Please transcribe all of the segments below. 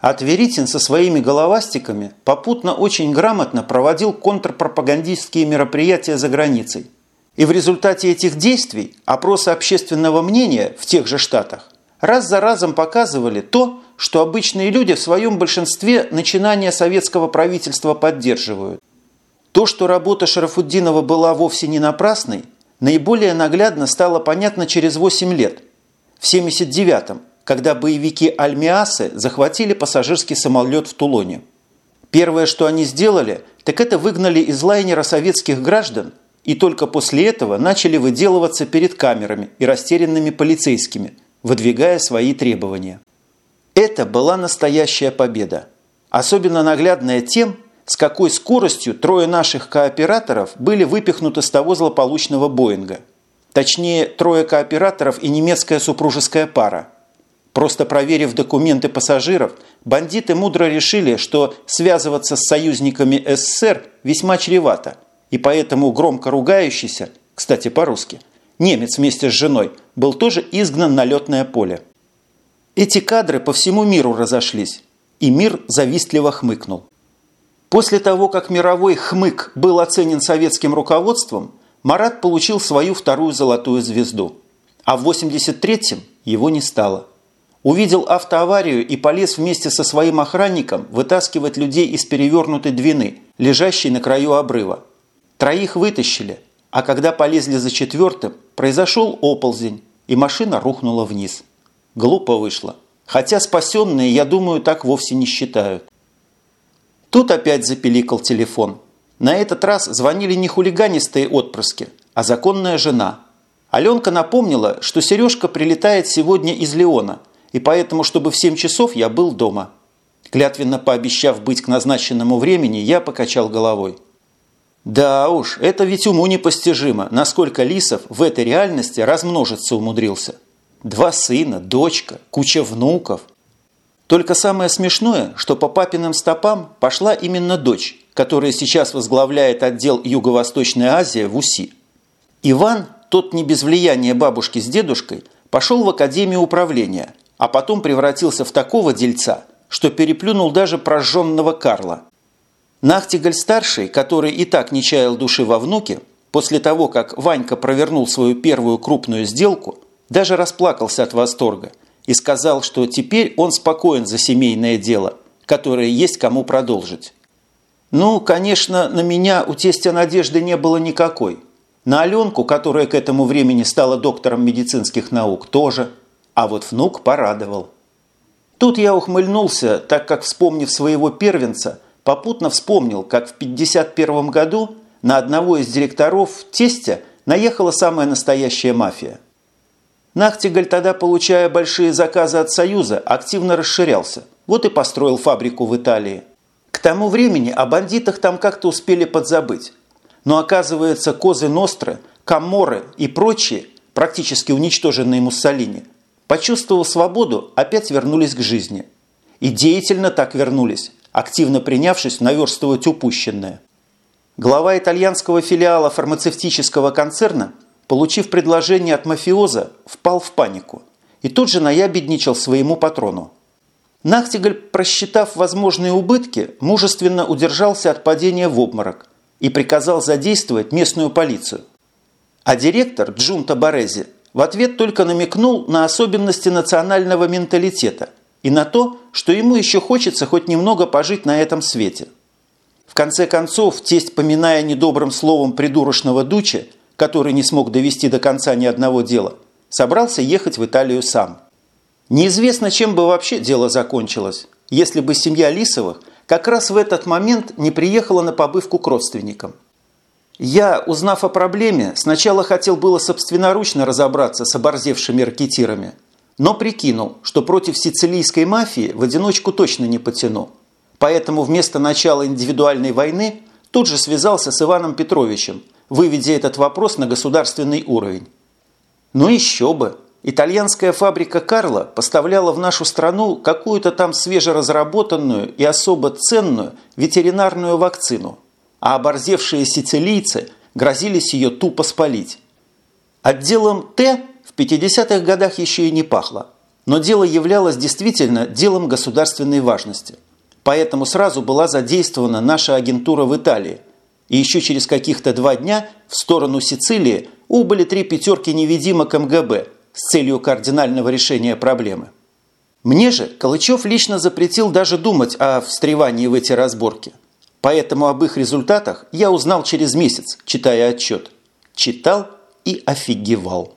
А Тверитин со своими головастиками попутно очень грамотно проводил контрпропагандистские мероприятия за границей. И в результате этих действий опросы общественного мнения в тех же штатах раз за разом показывали то, что обычные люди в своем большинстве начинания советского правительства поддерживают. То, что работа Шарафуддинова была вовсе не напрасной, наиболее наглядно стало понятно через 8 лет, в 79-м, когда боевики Альмиасы захватили пассажирский самолет в Тулоне. Первое, что они сделали, так это выгнали из лайнера советских граждан и только после этого начали выделываться перед камерами и растерянными полицейскими, выдвигая свои требования. Это была настоящая победа. Особенно наглядная тем, с какой скоростью трое наших кооператоров были выпихнуты с того злополучного Боинга. Точнее, трое кооператоров и немецкая супружеская пара. Просто проверив документы пассажиров, бандиты мудро решили, что связываться с союзниками СССР весьма чревато, и поэтому громко ругающийся, кстати, по-русски, немец вместе с женой был тоже изгнан на летное поле. Эти кадры по всему миру разошлись, и мир завистливо хмыкнул. После того, как мировой хмык был оценен советским руководством, Марат получил свою вторую золотую звезду. А в 83-м его не стало. Увидел автоаварию и полез вместе со своим охранником вытаскивать людей из перевернутой двины, лежащей на краю обрыва. Троих вытащили, а когда полезли за четвертым, произошел оползень, и машина рухнула вниз. Глупо вышло. Хотя спасенные, я думаю, так вовсе не считают. Тут опять запеликал телефон. На этот раз звонили не хулиганистые отпрыски, а законная жена. Аленка напомнила, что Сережка прилетает сегодня из Леона, и поэтому, чтобы в 7 часов я был дома. Клятвенно пообещав быть к назначенному времени, я покачал головой. Да уж, это ведь уму непостижимо, насколько Лисов в этой реальности размножиться умудрился. Два сына, дочка, куча внуков – только самое смешное, что по папиным стопам пошла именно дочь, которая сейчас возглавляет отдел Юго-Восточной Азии в УСИ. Иван, тот не без влияния бабушки с дедушкой, пошел в Академию управления, а потом превратился в такого дельца, что переплюнул даже прожженного Карла. Нахтигаль-старший, который и так не чаял души во внуке, после того, как Ванька провернул свою первую крупную сделку, даже расплакался от восторга – и сказал, что теперь он спокоен за семейное дело, которое есть кому продолжить. Ну, конечно, на меня у тестя надежды не было никакой. На Аленку, которая к этому времени стала доктором медицинских наук, тоже. А вот внук порадовал. Тут я ухмыльнулся, так как, вспомнив своего первенца, попутно вспомнил, как в 1951 году на одного из директоров тестя наехала самая настоящая мафия – Нахтигаль тогда, получая большие заказы от Союза, активно расширялся. Вот и построил фабрику в Италии. К тому времени о бандитах там как-то успели подзабыть. Но оказывается, Козы Ностры, Каморы и прочие, практически уничтоженные Муссолини, почувствовав свободу, опять вернулись к жизни. И деятельно так вернулись, активно принявшись наверстывать упущенное. Глава итальянского филиала фармацевтического концерна – получив предложение от мафиоза, впал в панику и тут же наябедничал своему патрону. Нахтигаль, просчитав возможные убытки, мужественно удержался от падения в обморок и приказал задействовать местную полицию. А директор Джунта Борези в ответ только намекнул на особенности национального менталитета и на то, что ему еще хочется хоть немного пожить на этом свете. В конце концов, тесть, поминая недобрым словом придурочного Дуча, который не смог довести до конца ни одного дела, собрался ехать в Италию сам. Неизвестно, чем бы вообще дело закончилось, если бы семья Лисовых как раз в этот момент не приехала на побывку к родственникам. Я, узнав о проблеме, сначала хотел было собственноручно разобраться с оборзевшими ракетирами, но прикинул, что против сицилийской мафии в одиночку точно не потяну. Поэтому вместо начала индивидуальной войны тут же связался с Иваном Петровичем – выведя этот вопрос на государственный уровень. Но еще бы! Итальянская фабрика «Карло» поставляла в нашу страну какую-то там свежеразработанную и особо ценную ветеринарную вакцину, а оборзевшие сицилийцы грозились ее тупо спалить. Отделом «Т» в 50-х годах еще и не пахло. но дело являлось действительно делом государственной важности. Поэтому сразу была задействована наша агентура в Италии. И еще через каких-то два дня в сторону Сицилии убыли три пятерки невидимок МГБ с целью кардинального решения проблемы. Мне же Калычев лично запретил даже думать о встревании в эти разборки. Поэтому об их результатах я узнал через месяц, читая отчет. Читал и офигевал.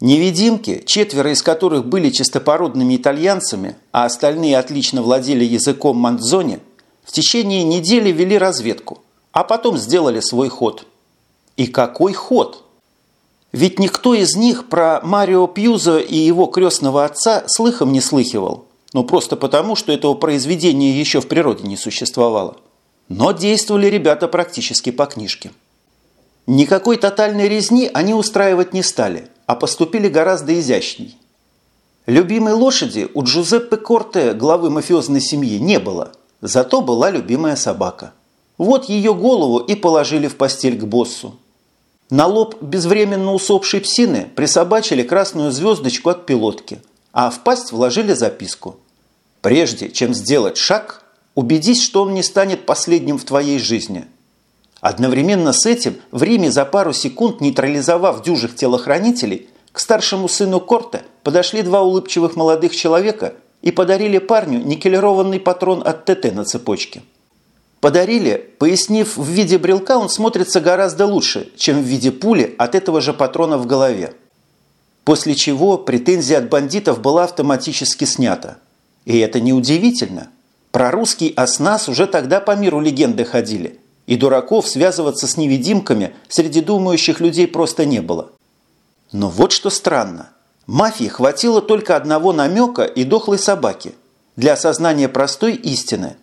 Невидимки, четверо из которых были чистопородными итальянцами, а остальные отлично владели языком мандзони, в течение недели вели разведку, а потом сделали свой ход. И какой ход? Ведь никто из них про Марио Пьюзо и его крестного отца слыхом не слыхивал. Ну, просто потому, что этого произведения еще в природе не существовало. Но действовали ребята практически по книжке. Никакой тотальной резни они устраивать не стали, а поступили гораздо изящней. Любимой лошади у Джузеппе Корте, главы мафиозной семьи, не было, зато была любимая собака. Вот ее голову и положили в постель к боссу. На лоб безвременно усопшей псины присобачили красную звездочку от пилотки, а в пасть вложили записку. Прежде чем сделать шаг, убедись, что он не станет последним в твоей жизни. Одновременно с этим в Риме за пару секунд нейтрализовав дюжих телохранителей, к старшему сыну Корта подошли два улыбчивых молодых человека и подарили парню никелированный патрон от ТТ на цепочке. Подарили, пояснив, в виде брелка он смотрится гораздо лучше, чем в виде пули от этого же патрона в голове. После чего претензия от бандитов была автоматически снята. И это неудивительно. Про русский оснас уже тогда по миру легенды ходили. И дураков связываться с невидимками среди думающих людей просто не было. Но вот что странно. Мафии хватило только одного намека и дохлой собаки для осознания простой истины.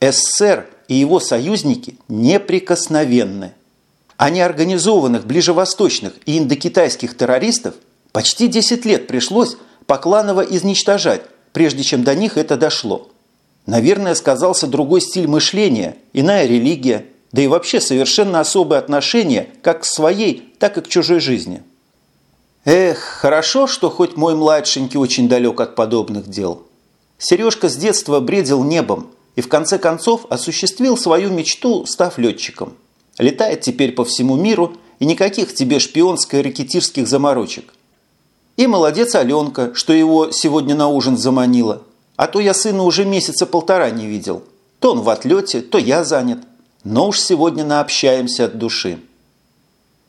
СССР – и его союзники неприкосновенны. А неорганизованных ближевосточных и индокитайских террористов почти 10 лет пришлось покланово изничтожать, прежде чем до них это дошло. Наверное, сказался другой стиль мышления, иная религия, да и вообще совершенно особое отношение как к своей, так и к чужой жизни. Эх, хорошо, что хоть мой младшенький очень далек от подобных дел. Сережка с детства бредил небом, и в конце концов осуществил свою мечту, став летчиком. Летает теперь по всему миру и никаких тебе шпионско-ракетирских заморочек. И молодец Аленка, что его сегодня на ужин заманила. А то я сына уже месяца полтора не видел. То он в отлете, то я занят. Но уж сегодня наобщаемся от души.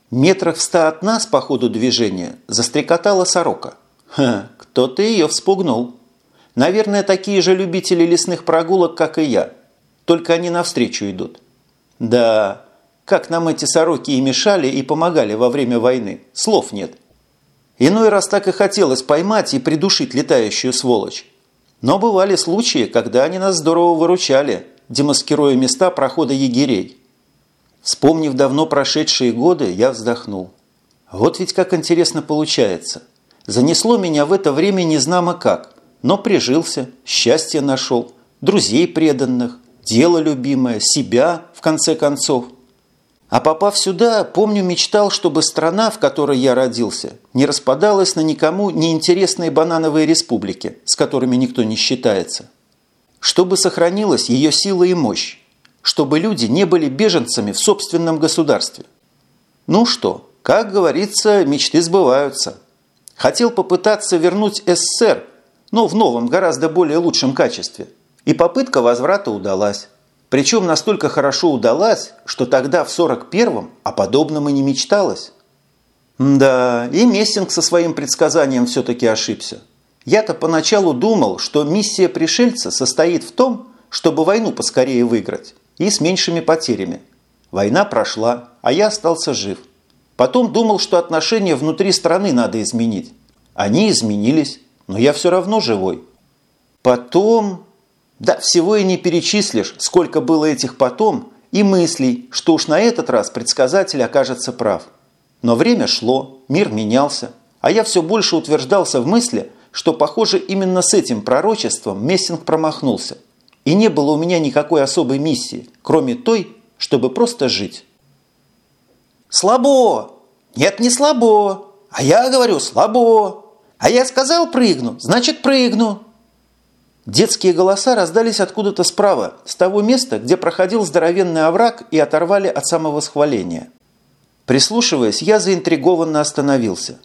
Метрах в ста от нас по ходу движения застрекотала сорока. Ха, кто-то ее вспугнул. Наверное, такие же любители лесных прогулок, как и я. Только они навстречу идут. Да, как нам эти сороки и мешали, и помогали во время войны. Слов нет. Иной раз так и хотелось поймать и придушить летающую сволочь. Но бывали случаи, когда они нас здорово выручали, демаскируя места прохода егерей. Вспомнив давно прошедшие годы, я вздохнул. Вот ведь как интересно получается. Занесло меня в это время незнамо как – но прижился, счастье нашел, друзей преданных, дело любимое, себя, в конце концов. А попав сюда, помню, мечтал, чтобы страна, в которой я родился, не распадалась на никому неинтересные банановые республики, с которыми никто не считается. Чтобы сохранилась ее сила и мощь, чтобы люди не были беженцами в собственном государстве. Ну что, как говорится, мечты сбываются. Хотел попытаться вернуть СССР но в новом, гораздо более лучшем качестве. И попытка возврата удалась. Причем настолько хорошо удалась, что тогда, в 41-м, о подобном и не мечталось. Да, и Мессинг со своим предсказанием все-таки ошибся. Я-то поначалу думал, что миссия пришельца состоит в том, чтобы войну поскорее выиграть и с меньшими потерями. Война прошла, а я остался жив. Потом думал, что отношения внутри страны надо изменить. Они изменились но я все равно живой. Потом... Да, всего и не перечислишь, сколько было этих потом, и мыслей, что уж на этот раз предсказатель окажется прав. Но время шло, мир менялся, а я все больше утверждался в мысли, что, похоже, именно с этим пророчеством Мессинг промахнулся. И не было у меня никакой особой миссии, кроме той, чтобы просто жить. «Слабо! Нет, не слабо! А я говорю, слабо!» «А я сказал прыгну, значит прыгну!» Детские голоса раздались откуда-то справа, с того места, где проходил здоровенный овраг и оторвали от самого схваления. Прислушиваясь, я заинтригованно остановился.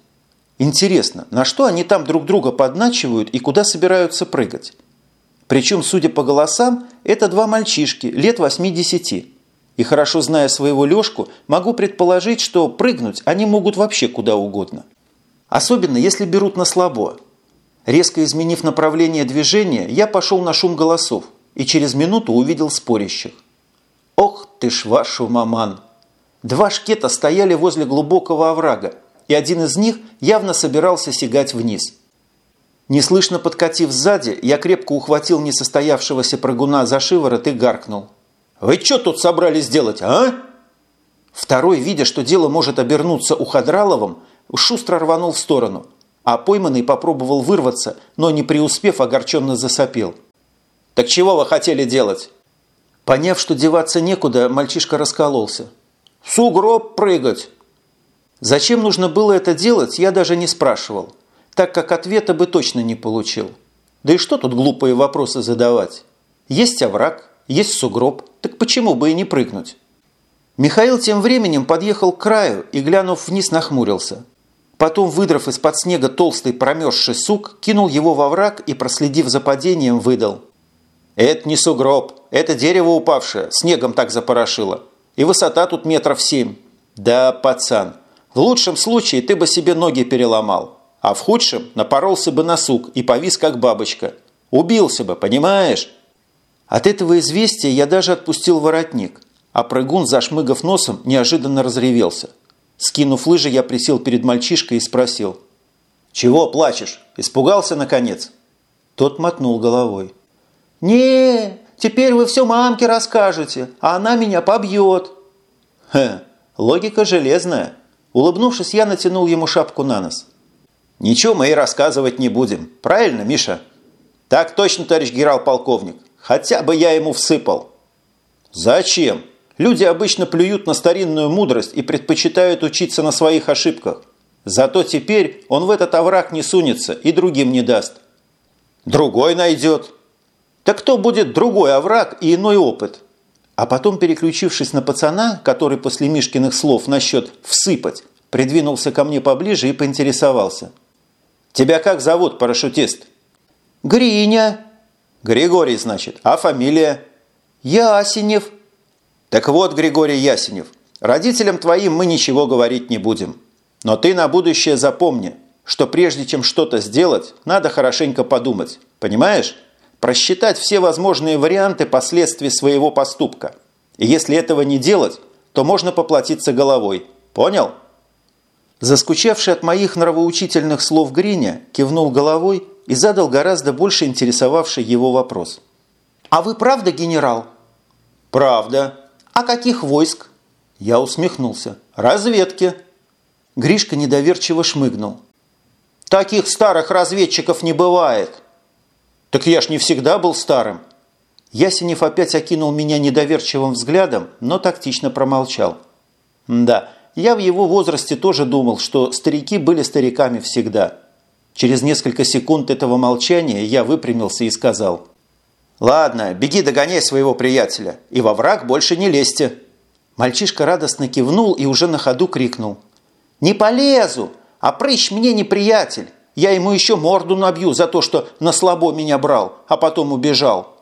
Интересно, на что они там друг друга подначивают и куда собираются прыгать? Причем, судя по голосам, это два мальчишки, лет 8-10. И хорошо зная своего Лешку, могу предположить, что прыгнуть они могут вообще куда угодно. Особенно, если берут на слабо. Резко изменив направление движения, я пошел на шум голосов и через минуту увидел спорящих. Ох ты ж вашу маман! Два шкета стояли возле глубокого оврага, и один из них явно собирался сигать вниз. Неслышно подкатив сзади, я крепко ухватил несостоявшегося прыгуна за шиворот и гаркнул. «Вы что тут собрались делать, а?» Второй, видя, что дело может обернуться Уходраловым, шустро рванул в сторону – а пойманный попробовал вырваться, но не преуспев, огорченно засопел. «Так чего вы хотели делать?» Поняв, что деваться некуда, мальчишка раскололся. «В сугроб прыгать!» Зачем нужно было это делать, я даже не спрашивал, так как ответа бы точно не получил. Да и что тут глупые вопросы задавать? Есть овраг, есть сугроб, так почему бы и не прыгнуть? Михаил тем временем подъехал к краю и, глянув вниз, нахмурился – Потом, выдрав из-под снега толстый промерзший сук, кинул его во враг и, проследив за падением, выдал. «Это не сугроб, это дерево упавшее, снегом так запорошило. И высота тут метров семь. Да, пацан, в лучшем случае ты бы себе ноги переломал, а в худшем напоролся бы на сук и повис как бабочка. Убился бы, понимаешь?» От этого известия я даже отпустил воротник, а прыгун, зашмыгав носом, неожиданно разревелся – Скинув лыжи, я присел перед мальчишкой и спросил. «Чего плачешь? Испугался, наконец?» Тот мотнул головой. не теперь вы все мамке расскажете, а она меня побьет». «Хе, логика железная». Улыбнувшись, я натянул ему шапку на нос. «Ничего мы и рассказывать не будем. Правильно, Миша?» «Так точно, товарищ генерал-полковник. Хотя бы я ему всыпал». «Зачем?» Люди обычно плюют на старинную мудрость и предпочитают учиться на своих ошибках. Зато теперь он в этот овраг не сунется и другим не даст. Другой найдет. Так кто будет другой овраг и иной опыт? А потом, переключившись на пацана, который после Мишкиных слов насчет «всыпать», придвинулся ко мне поближе и поинтересовался. «Тебя как зовут, парашютист?» «Гриня». «Григорий, значит. А фамилия?» «Ясенев». Так вот, Григорий Ясенев, родителям твоим мы ничего говорить не будем. Но ты на будущее запомни, что прежде чем что-то сделать, надо хорошенько подумать. Понимаешь? Просчитать все возможные варианты последствий своего поступка. И если этого не делать, то можно поплатиться головой. Понял? Заскучавший от моих нравоучительных слов Гриня кивнул головой и задал гораздо больше интересовавший его вопрос. «А вы правда генерал?» «Правда», «А каких войск?» Я усмехнулся. «Разведки». Гришка недоверчиво шмыгнул. «Таких старых разведчиков не бывает». «Так я ж не всегда был старым». Ясенев опять окинул меня недоверчивым взглядом, но тактично промолчал. «Да, я в его возрасте тоже думал, что старики были стариками всегда». Через несколько секунд этого молчания я выпрямился и сказал – «Ладно, беги догоняй своего приятеля, и во враг больше не лезьте». Мальчишка радостно кивнул и уже на ходу крикнул. «Не полезу! А прыщ мне не приятель! Я ему еще морду набью за то, что на слабо меня брал, а потом убежал!»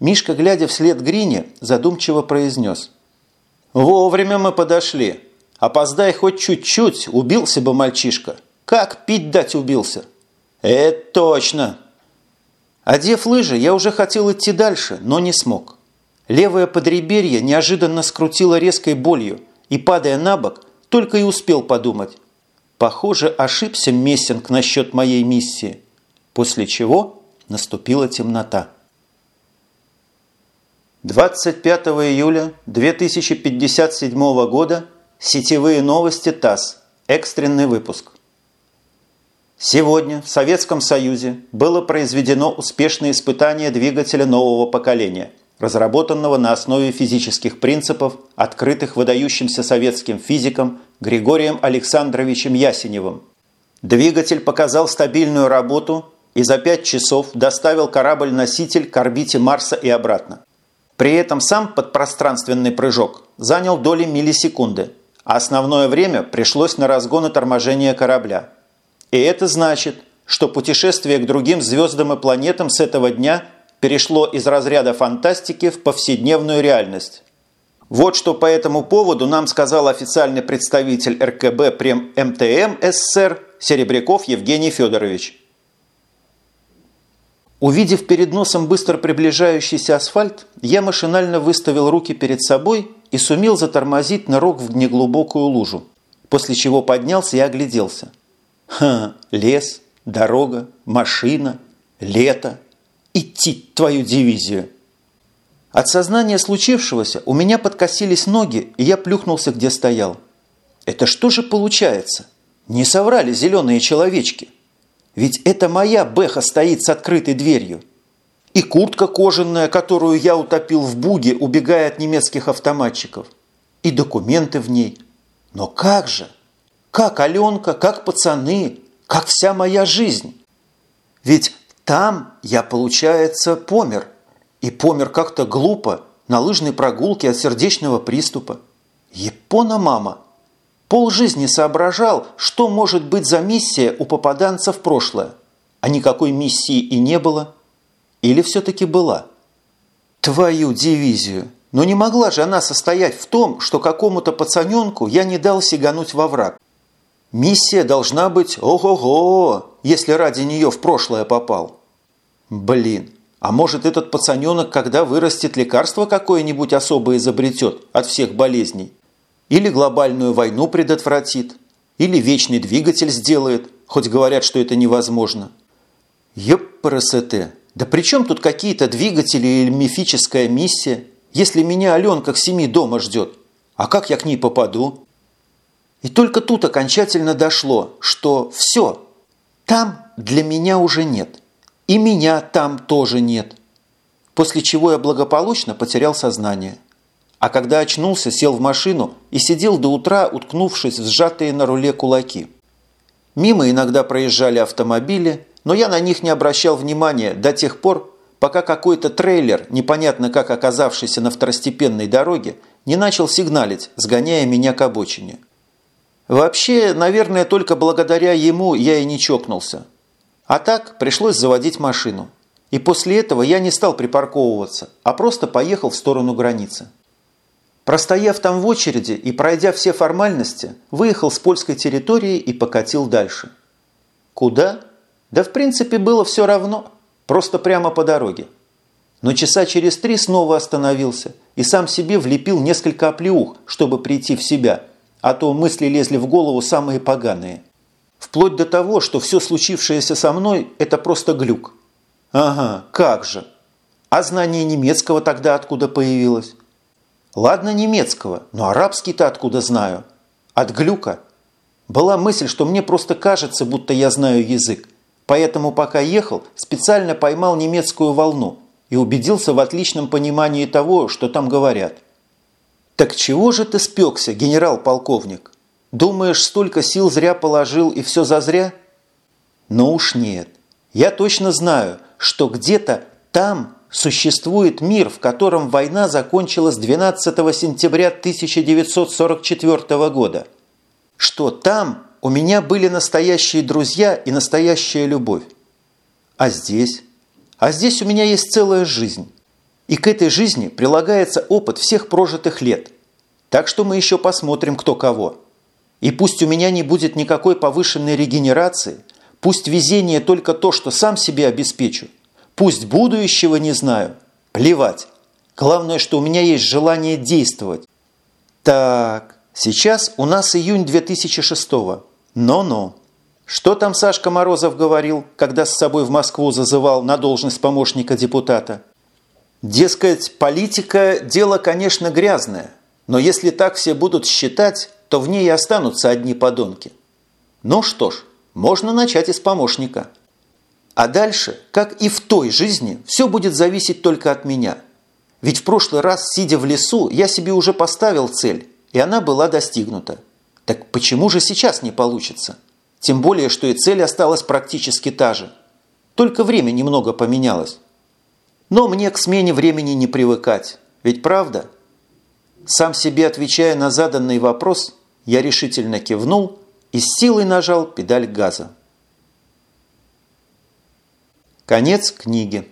Мишка, глядя вслед Грине, задумчиво произнес. «Вовремя мы подошли. Опоздай хоть чуть-чуть, убился бы мальчишка. Как пить дать убился?» «Это точно!» Одев лыжи, я уже хотел идти дальше, но не смог. Левое подреберье неожиданно скрутило резкой болью, и, падая на бок, только и успел подумать. Похоже, ошибся Мессинг насчет моей миссии. После чего наступила темнота. 25 июля 2057 года. Сетевые новости ТАСС. Экстренный выпуск. Сегодня в Советском Союзе было произведено успешное испытание двигателя нового поколения, разработанного на основе физических принципов, открытых выдающимся советским физиком Григорием Александровичем Ясеневым. Двигатель показал стабильную работу и за 5 часов доставил корабль-носитель к орбите Марса и обратно. При этом сам подпространственный прыжок занял доли миллисекунды, а основное время пришлось на разгон и торможение корабля. И это значит, что путешествие к другим звездам и планетам с этого дня перешло из разряда фантастики в повседневную реальность. Вот что по этому поводу нам сказал официальный представитель РКБ прем МТМ СССР Серебряков Евгений Федорович. Увидев перед носом быстро приближающийся асфальт, я машинально выставил руки перед собой и сумел затормозить нырок в неглубокую лужу, после чего поднялся и огляделся. Ха, лес, дорога, машина, лето. Идти твою дивизию. От сознания случившегося у меня подкосились ноги, и я плюхнулся, где стоял. Это что же получается? Не соврали зеленые человечки. Ведь это моя бэха стоит с открытой дверью. И куртка кожаная, которую я утопил в буге, убегая от немецких автоматчиков. И документы в ней. Но как же? Как Аленка, как пацаны, как вся моя жизнь? Ведь там я, получается, помер. И помер как-то глупо, на лыжной прогулке от сердечного приступа. Япона мама. Пол жизни соображал, что может быть за миссия у попаданца в прошлое. А никакой миссии и не было. Или все-таки была? Твою дивизию! Но не могла же она состоять в том, что какому-то пацаненку я не дал сигануть во враг. Миссия должна быть ого-го, если ради нее в прошлое попал. Блин, а может этот пацаненок, когда вырастет, лекарство какое-нибудь особое изобретет от всех болезней? Или глобальную войну предотвратит? Или вечный двигатель сделает, хоть говорят, что это невозможно? Ёпрст, да при чем тут какие-то двигатели или мифическая миссия, если меня Аленка к семи дома ждет? А как я к ней попаду? И только тут окончательно дошло, что все, там для меня уже нет. И меня там тоже нет. После чего я благополучно потерял сознание. А когда очнулся, сел в машину и сидел до утра, уткнувшись в сжатые на руле кулаки. Мимо иногда проезжали автомобили, но я на них не обращал внимания до тех пор, пока какой-то трейлер, непонятно как оказавшийся на второстепенной дороге, не начал сигналить, сгоняя меня к обочине – Вообще, наверное, только благодаря ему я и не чокнулся. А так пришлось заводить машину. И после этого я не стал припарковываться, а просто поехал в сторону границы. Простояв там в очереди и пройдя все формальности, выехал с польской территории и покатил дальше. Куда? Да в принципе было все равно, просто прямо по дороге. Но часа через три снова остановился и сам себе влепил несколько оплеух, чтобы прийти в себя – а то мысли лезли в голову самые поганые. Вплоть до того, что все случившееся со мной – это просто глюк. Ага, как же. А знание немецкого тогда откуда появилось? Ладно немецкого, но арабский-то откуда знаю? От глюка. Была мысль, что мне просто кажется, будто я знаю язык. Поэтому пока ехал, специально поймал немецкую волну и убедился в отличном понимании того, что там говорят. «Так чего же ты спекся, генерал-полковник? Думаешь, столько сил зря положил и все зазря?» «Ну уж нет. Я точно знаю, что где-то там существует мир, в котором война закончилась 12 сентября 1944 года. Что там у меня были настоящие друзья и настоящая любовь. А здесь? А здесь у меня есть целая жизнь. И к этой жизни прилагается опыт всех прожитых лет. Так что мы еще посмотрим, кто кого. И пусть у меня не будет никакой повышенной регенерации, пусть везение только то, что сам себе обеспечу, пусть будущего не знаю, плевать. Главное, что у меня есть желание действовать. Так, сейчас у нас июнь 2006 -го. Но-но. Что там Сашка Морозов говорил, когда с собой в Москву зазывал на должность помощника депутата? Дескать, политика – дело, конечно, грязное, но если так все будут считать, то в ней и останутся одни подонки. Ну что ж, можно начать из помощника. А дальше, как и в той жизни, все будет зависеть только от меня. Ведь в прошлый раз, сидя в лесу, я себе уже поставил цель, и она была достигнута. Так почему же сейчас не получится? Тем более, что и цель осталась практически та же. Только время немного поменялось. Но мне к смене времени не привыкать. Ведь правда? Сам себе отвечая на заданный вопрос, я решительно кивнул и с силой нажал педаль газа. Конец книги.